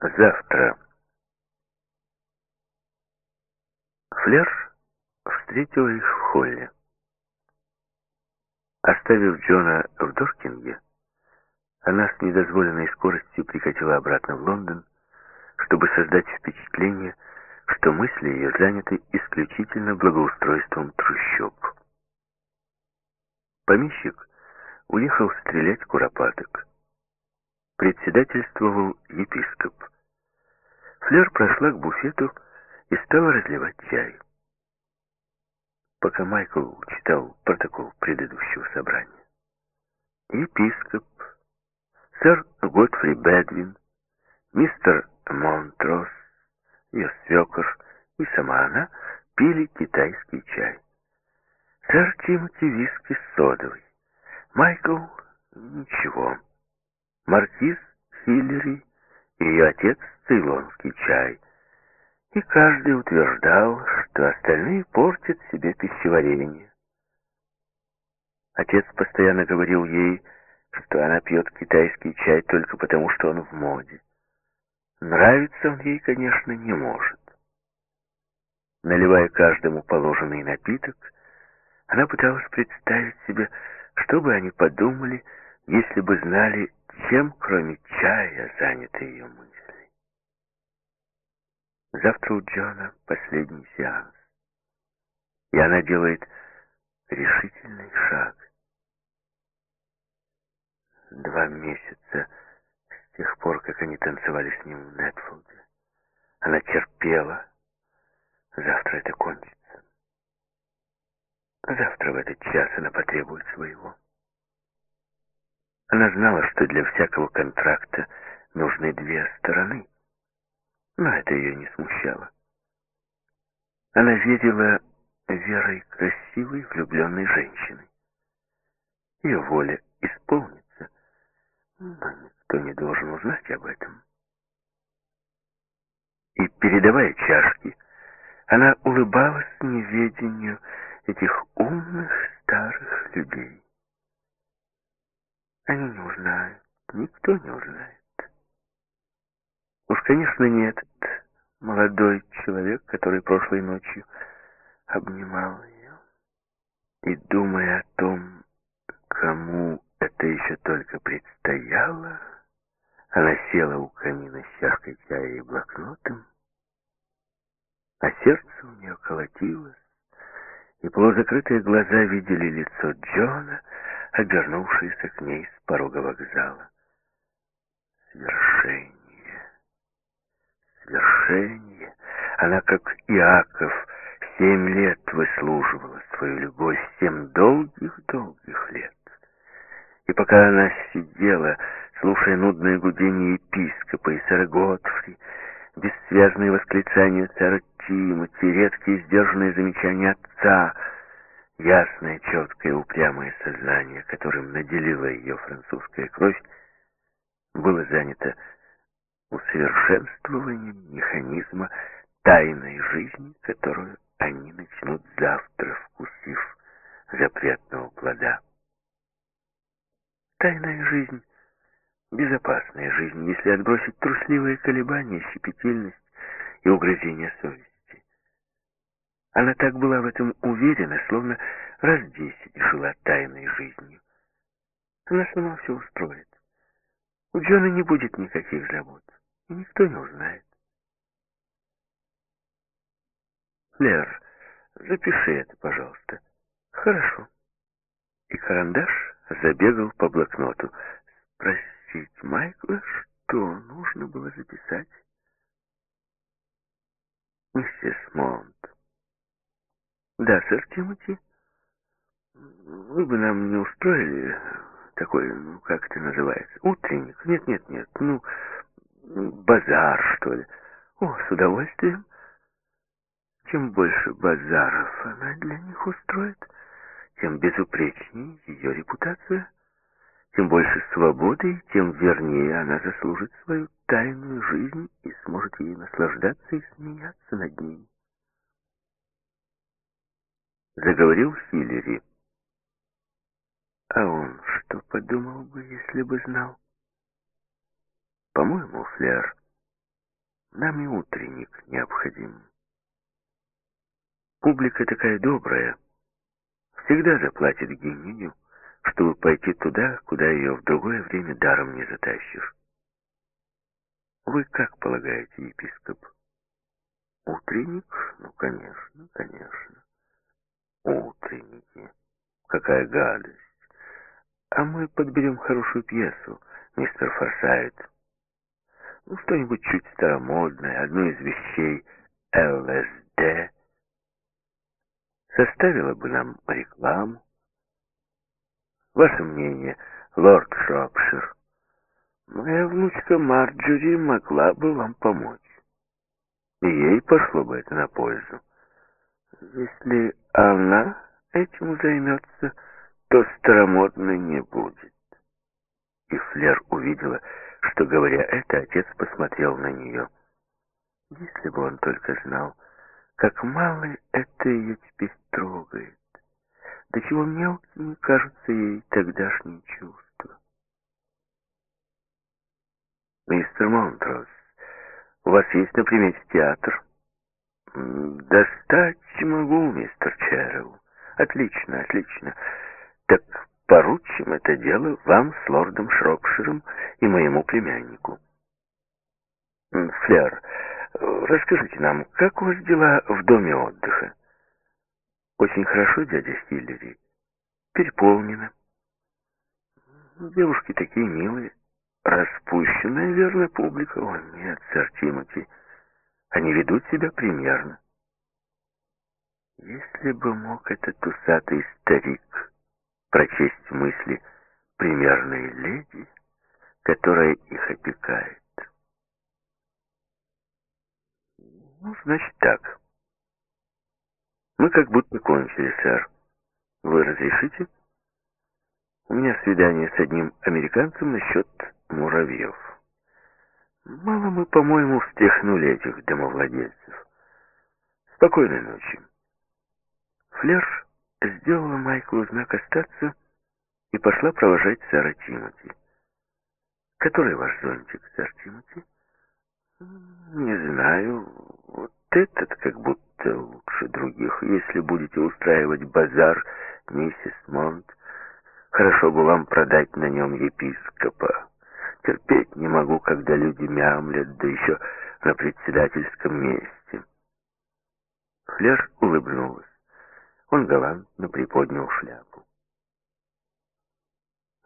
Завтра. Флер встретила их в холле. Оставив Джона в Доркинге, она с недозволенной скоростью прикатила обратно в Лондон, чтобы создать впечатление, что мысли ее заняты исключительно благоустройством трущоб. Помещик уехал стрелять куропаток. Председательствовал епископ. Флер прошла к буфету и стала разливать чай. Пока Майкл читал протокол предыдущего собрания. Епископ, сэр Готфри Бедвин, мистер Монтрос, ее свекор и сама она пили китайский чай. Сэр Тимоти виски содовый. Майкл ничего. Маркиз Хиллери и ее отец цейлонский чай. И каждый утверждал, что остальные портят себе пищеварение. Отец постоянно говорил ей, что она пьет китайский чай только потому, что он в моде. Нравится он ей, конечно, не может. Наливая каждому положенный напиток, она пыталась представить себе, что бы они подумали, если бы знали, чем, кроме чая, заняты ее мысли. Завтра у Джона последний сеанс, и она делает решительный шаг. Два месяца с тех пор, как они танцевали с ним в Нетфолде, она терпела. Завтра это кончится. Завтра в этот час она потребует своего. Она знала, что для всякого контракта нужны две стороны, но это ее не смущало. Она верила верой красивой влюбленной женщины. Ее воля исполнится, но никто не должен узнать об этом. И, передавая чашки, она улыбалась неведению этих умных старых людей. Они не узнают, никто не узнает. Уж, конечно, не этот молодой человек, который прошлой ночью обнимал ее. И, думая о том, кому это еще только предстояло, она села у камина с чашкой чая и блокнотом, а сердце у нее колотилось, и полузакрытые глаза видели лицо Джона, обернувшееся к ней с порога вокзала. Свершение. Свершение. Она, как Иаков, семь лет выслуживала свою любовь, семь долгих-долгих лет. И пока она сидела, слушая нудное гудение епископа и сэра Готфри, бессвязные восклицания сэра Тимоти, редкие сдержанные замечания отца, ясное, четкое, упрямое сознание, которым наделила ее французская кровь, было занято усовершенствованием механизма тайной жизни, которую они начнут завтра, вкусив запретного плода. Тайная жизнь безопасная жизнь, если отбросить трусливые колебания, щепетильность и угрызение совести. Она так была в этом уверена, словно раз десять жила тайной жизнью. Она сама все устроит. У Джона не будет никаких забот, и никто не узнает. Лер, запиши это, пожалуйста. Хорошо. И карандаш забегал по блокноту. Спроси спросить Майкла, что нужно было записать? Миссис Монт. Да, сэр Тимоти. Вы бы нам не устроили такой, ну, как это называется, утренник? Нет, нет, нет, ну, базар, что ли. О, с удовольствием. Чем больше базаров она для них устроит, тем безупречнее ее репутация. Тем больше свободы, тем вернее она заслужит свою тайную жизнь и сможет ей наслаждаться и смеяться над ней. Заговорил Хиллери. А он что подумал бы, если бы знал? По-моему, Флер, Нам и утренник необходим. Публика такая добрая. Всегда заплатит гению, чтобы пойти туда, куда ее в другое время даром не затащишь. Вы как полагаете, епископ? Утренник? Ну, конечно, конечно. Утренники. Какая гадость. А мы подберем хорошую пьесу, мистер Форсайт. Ну, что-нибудь чуть старомодное, одну из вещей ЛСД. Составила бы нам рекламу. Ваше мнение, лорд Шропшир? Моя внучка Марджори могла бы вам помочь. И ей пошло бы это на пользу. Если она этим займется, то старомодной не будет. И Флер увидела, что, говоря это, отец посмотрел на нее. Если бы он только знал, как мало это ее теперь трогает, до чего мелкими кажутся ей тогдашние чувства. «Мистер Монтрос, у вас есть на примете театр?» «Достать могу, мистер Черрилл. Отлично, отлично. Так поручим это дело вам с лордом Шропширом и моему племяннику. Флер, расскажите нам, как у вас дела в доме отдыха? Очень хорошо, дядя Хиллери. Переполнено. Девушки такие милые. Распущенная, верно, публика? О, нет, сэр Тимоти. Они ведут себя примерно. Если бы мог этот усатый старик прочесть мысли примерной леди, которая их опекает. Ну, значит так. Мы как будто кончили, сэр. Вы разрешите? У меня свидание с одним американцем насчет мы, по-моему, встряхнули этих домовладельцев. Спокойной ночи. Флер сделала Майклу знак остаться и пошла провожать сэра Тимоти. «Который ваш зонтик, сэр Тимоти?» «Не знаю. Вот этот как будто лучше других. Если будете устраивать базар, миссис Монт, хорошо бы вам продать на нем епископа. Терпеть не могу, когда люди мямлят, да еще на председательском месте». Флер улыбнулась. Он галантно приподнял шляпу.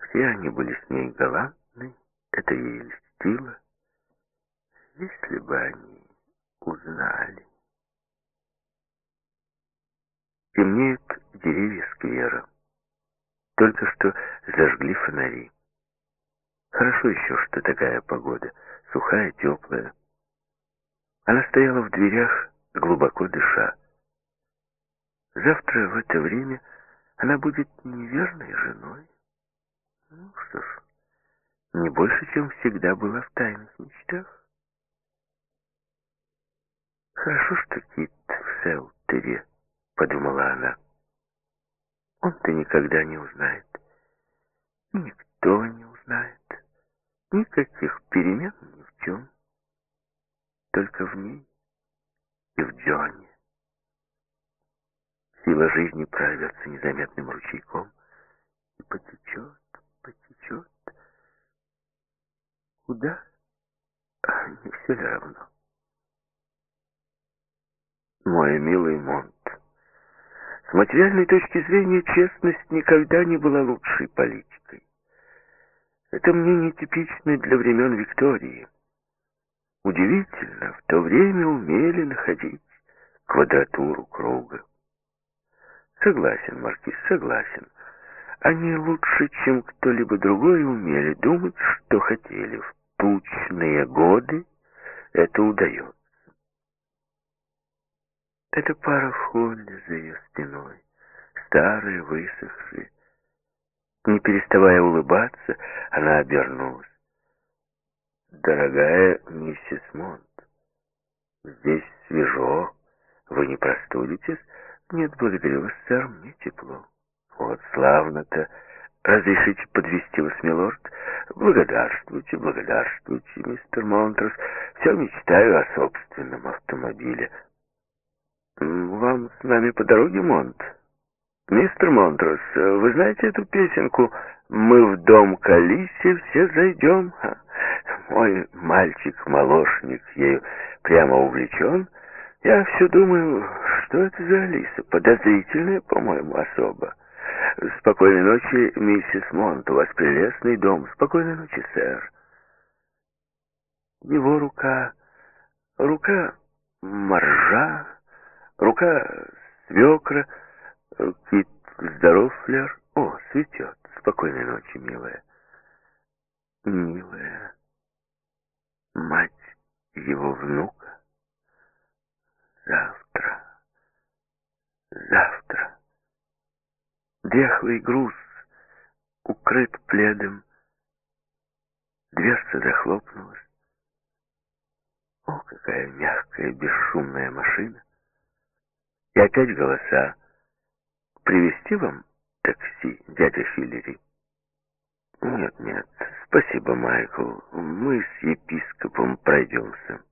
Все они были с ней галантны, это ей льстило. Если бы они узнали. Темнеют деревья сквера. Только что зажгли фонари. Хорошо еще, что такая погода, сухая, теплая. Она стояла в дверях, глубоко дыша. Завтра в это время она будет неверной женой. Ну что ж, не больше, чем всегда была в тайных мечтах. Хорошо, что Кит в Селтере, подумала она. Он-то никогда не узнает. Никто не узнает. Никаких перемен ни в чем. Только в ней и в Джоне. Сила жизни прорвется незаметным ручейком и потечет, потечет. Куда? А, не все ли равно? Мой милый Монт, с материальной точки зрения честность никогда не была лучшей политикой. Это мнение типично для времен Виктории. Удивительно, в то время умели находить квадратуру круга. Согласен, Маркиз, согласен. Они лучше, чем кто-либо другой, умели думать, что хотели. В тучные годы это удается. Эта пара в за ее спиной, старые, высохшие. Не переставая улыбаться, она обернулась. «Дорогая миссис Монт, здесь свежо, вы не простудитесь?» «Нет, благодарю вас, сэр, мне тепло». «Вот славно-то. Разрешите подвести вас, милорд? Благодарствуйте, благодарствуйте, мистер Монтрос. Все мечтаю о собственном автомобиле. Вам с нами по дороге, Монт? Мистер Монтрос, вы знаете эту песенку «Мы в дом к Алисе все зайдем»? Мой мальчик-молошник ею прямо увлечен. Я все думаю, что это за Алиса? Подозрительная, по-моему, особа. Спокойной ночи, миссис Монт. У вас прелестный дом. Спокойной ночи, сэр. Его рука... Рука моржа, рука свекра. Кит, здоров, Флер? О, светет. Спокойной ночи, милая. Милая. Мать его внука. Завтра. Завтра. Дряхлый груз укрыт пледом. Дверца захлопнулась. О, какая мягкая, бесшумная машина. И опять голоса. Привезти вам такси, дядя Филлери? Нет, нет, спасибо, Майкл. Мы с епископом пройдемся.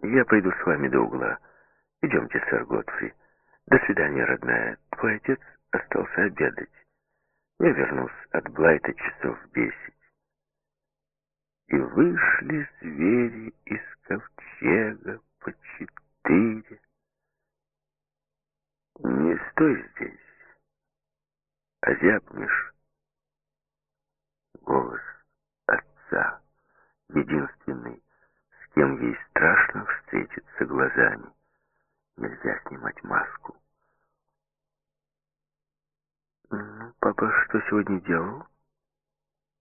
Я пойду с вами до угла. Идемте, сэр Готфри. До свидания, родная. Твой отец остался обедать. Я вернусь от Блайта часов десять. И вышли звери из ковчега по четыре. Не стой здесь, озябнешь. Голос отца, единственный, с кем ей страшно встретиться глазами. Нельзя снимать маску. Ну, папа что сегодня делал?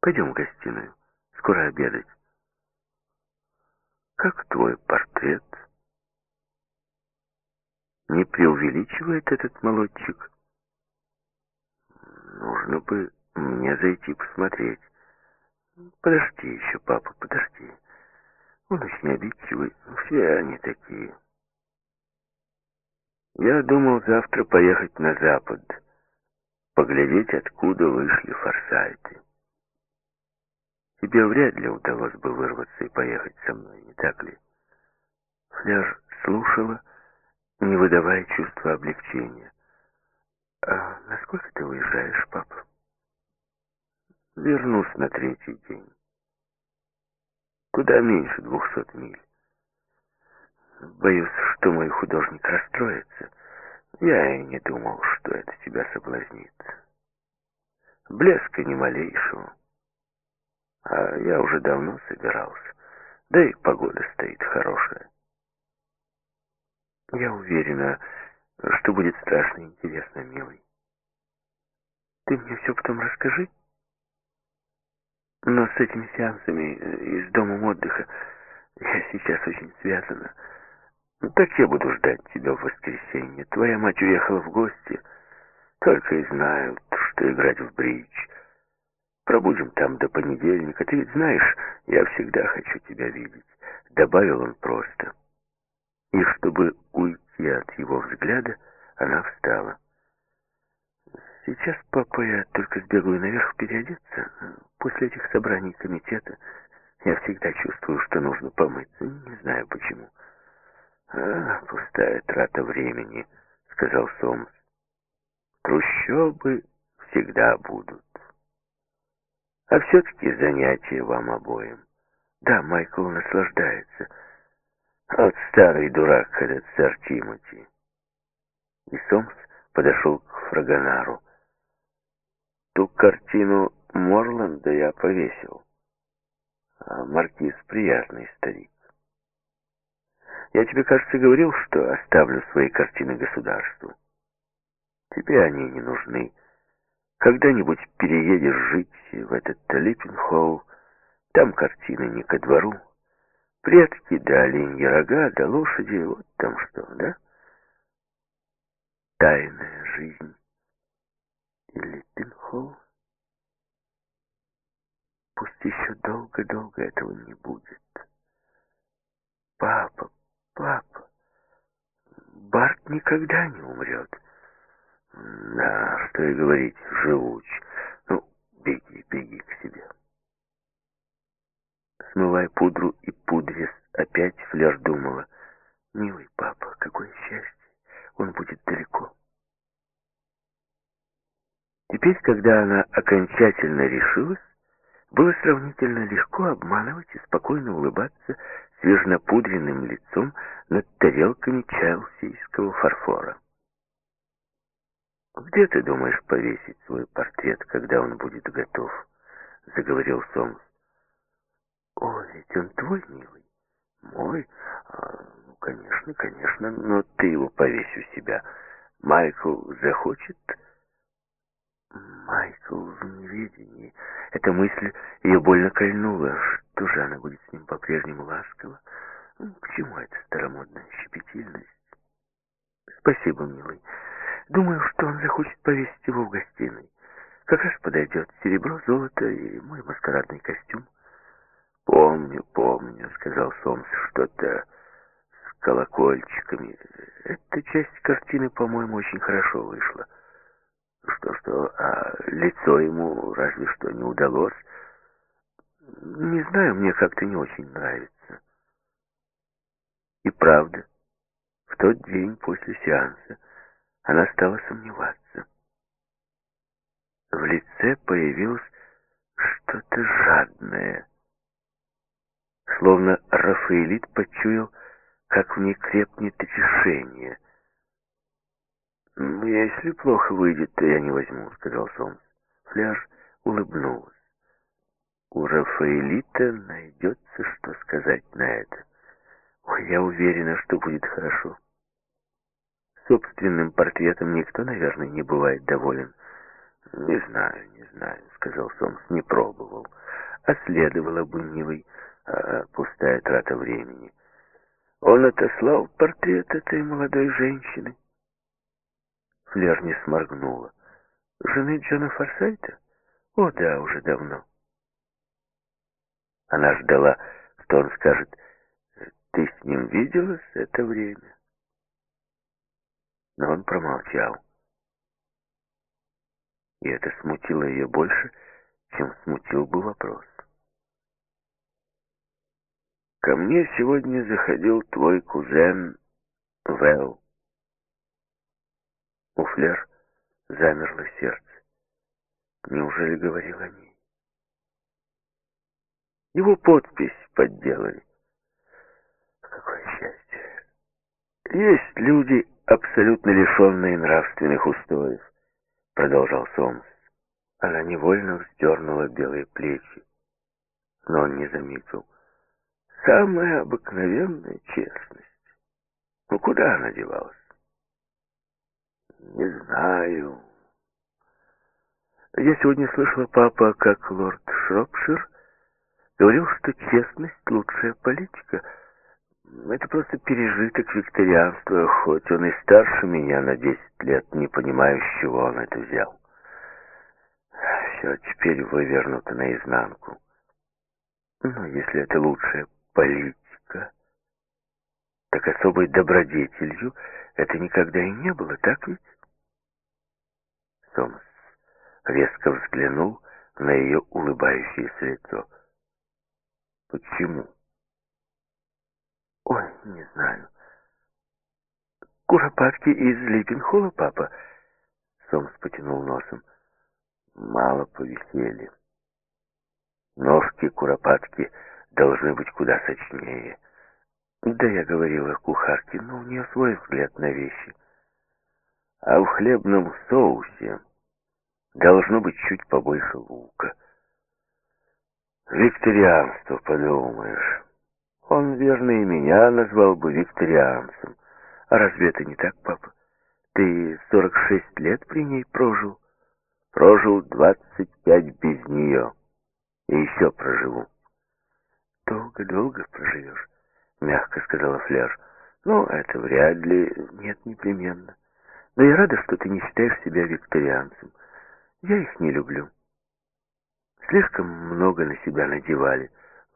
Пойдем в гостиную. Скоро обедать. Как твой портрет? Не преувеличивает этот молодчик? Нужно бы мне зайти посмотреть. Подожди еще, папа, подожди. Он очень обидчивый. Все они такие. Я думал завтра поехать на запад, поглядеть, откуда вышли форсайты. Тебе вряд ли удалось бы вырваться и поехать со мной, не так ли? Фляж слушала, не выдавая чувства облегчения. «А насколько ты уезжаешь, папа?» «Вернусь на третий день. Куда меньше двухсот миль. Боюсь, что мой художник расстроится. Я и не думал, что это тебя соблазнит. Блеска ни малейшего. А я уже давно собирался. Да и погода стоит хорошая. Я уверена, что будет страшно интересно, милый. Ты мне все потом расскажи. Но с этими сеансами из дома отдыха я сейчас очень связана. Так я буду ждать тебя в воскресенье. Твоя мать уехала в гости. Только и знают, что играть в бридж. Пробудем там до понедельника. Ты ведь знаешь, я всегда хочу тебя видеть. Добавил он просто. И чтобы уйти от его взгляда, она встала. Сейчас, папа, я только сбегаю наверх переодеться. После этих собраний комитета я всегда чувствую, что нужно помыться. Не знаю почему. «А, пустая трата времени», — сказал Сомс. «Трущобы всегда будут. А все-таки занятие вам обоим. Да, Майкл наслаждается. Вот старый дурак этот сэр Тимоти». И Сомс подошел к Фрагонару. Ту картину Морланда я повесил. А маркиз приятный старик. Я тебе, кажется, говорил, что оставлю свои картины государству. Тебе они не нужны. Когда-нибудь переедешь жить в этот Липпенхолл, там картины не ко двору. Предки да оленьи рога, да лошади, вот там что, да? Тайная жизнь и Липпенхолл. Пусть еще долго-долго этого не будет. Папа, Папа, Барт никогда не умрет. Да, что и говорить, живуч. Ну, беги, беги к себе. Смывая пудру и пудрис, опять Флер думала. Милый папа, какое счастье, он будет далеко. Теперь, когда она окончательно решилась, было сравнительно легко обманывать и спокойно улыбаться свежнопудренным лицом над тарелками чайлсийского фарфора. «Где ты думаешь повесить свой портрет, когда он будет готов?» — заговорил Сомс. «О, ведь он твой, милый. Мой? А, ну, конечно, конечно, но ты его повесь у себя. Майкл захочет...» Майкл в неведении. Эта мысль ее больно кольнула. Что же она будет с ним по-прежнему ласкова? Ну, к чему эта старомодная щепетильность? Спасибо, милый. Думаю, что он захочет повесить его в гостиной. Как раз подойдет серебро, золото и мой маскарадный костюм. «Помню, помню», — сказал Сомс, — «что-то с колокольчиками. Эта часть картины, по-моему, очень хорошо вышла». Что-что, а лицо ему разве что не удалось. Не знаю, мне как-то не очень нравится. И правда, в тот день после сеанса она стала сомневаться. В лице появилось что-то жадное. Словно Рафаэлит почуял, как в ней крепнет решение — «Ну, «Если плохо выйдет, то я не возьму», — сказал Сомс. Фляж улыбнулась. «У Рафаэлита найдется, что сказать на это. Ой, я уверена, что будет хорошо. Собственным портретом никто, наверное, не бывает доволен». «Не знаю, не знаю», — сказал Сомс, — «не пробовал. А следовало бы, милый, а, пустая трата времени. Он отослал портрет этой молодой женщины». Флер не сморгнула. «Жены Джона Форсайта? О, да, уже давно». Она ждала, что он скажет, «Ты с ним виделась это время?» Но он промолчал. И это смутило ее больше, чем смутил бы вопрос. «Ко мне сегодня заходил твой кузен Вэл», у Флер замерло сердце. Неужели говорил о ней? Его подпись подделали. Какое счастье! Есть люди, абсолютно лишенные нравственных устоев, продолжал Сомс. Она невольно вздернула белые плечи, но он не заметил. Самая обыкновенная честность. Ну, куда она девалась? Не знаю. Я сегодня слышала папа, как лорд Шропшир говорил, что честность — лучшая политика. Это просто пережиток викторианства, хоть он и старше меня на десять лет, не понимаю, с чего он это взял. Все теперь вывернуто наизнанку. Но если это лучшая политика, так особой добродетелью это никогда и не было, так ведь? Томас резко взглянул на ее улыбающееся лицо. «Почему?» «Ой, не знаю. Куропатки из Липпенхола, папа?» Сомс потянул носом. «Мало повесели. Ножки куропатки должны быть куда сочнее. Да я говорила кухарке, но у нее свой взгляд на вещи а в хлебном соусе должно быть чуть побольше лука. Викторианство, подумаешь. Он, верно, и меня назвал бы викторианцем. А разве это не так, папа? Ты сорок шесть лет при ней прожил? Прожил двадцать пять без нее. И еще проживу. Долго-долго проживешь, мягко сказала Фляж. Ну, это вряд ли. Нет, непременно. Но я рада, что ты не считаешь себя викторианцем. Я их не люблю. Слишком много на себя надевали.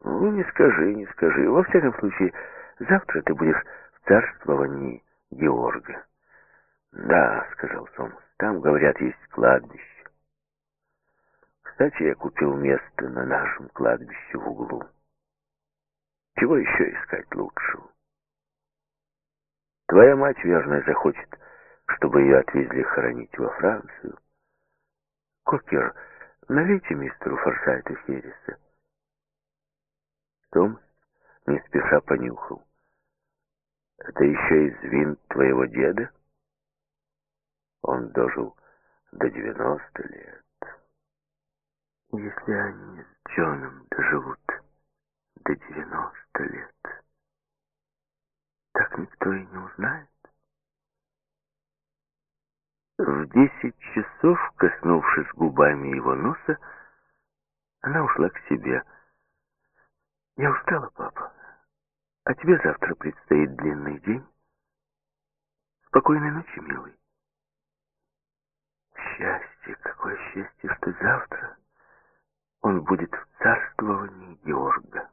Ну, не скажи, не скажи. Во всяком случае, завтра ты будешь в царствовании Георга. Да, сказал Томас. Там, говорят, есть кладбище. Кстати, я купил место на нашем кладбище в углу. Чего еще искать лучшего? Твоя мать, верно, захочет, чтобы ее отвезли хоронить во Францию. Кокер, налейте мистеру Форсайту Хереса. Томас не спеша понюхал. Это еще из вин твоего деда? Он дожил до 90 лет. Если они с Джоном доживут до 90 лет, так никто и не узнает. В десять часов, коснувшись губами его носа, она ушла к себе. «Я устала, папа. А тебе завтра предстоит длинный день. Спокойной ночи, милый». Счастье, какое счастье, что завтра он будет в царствовании Георга.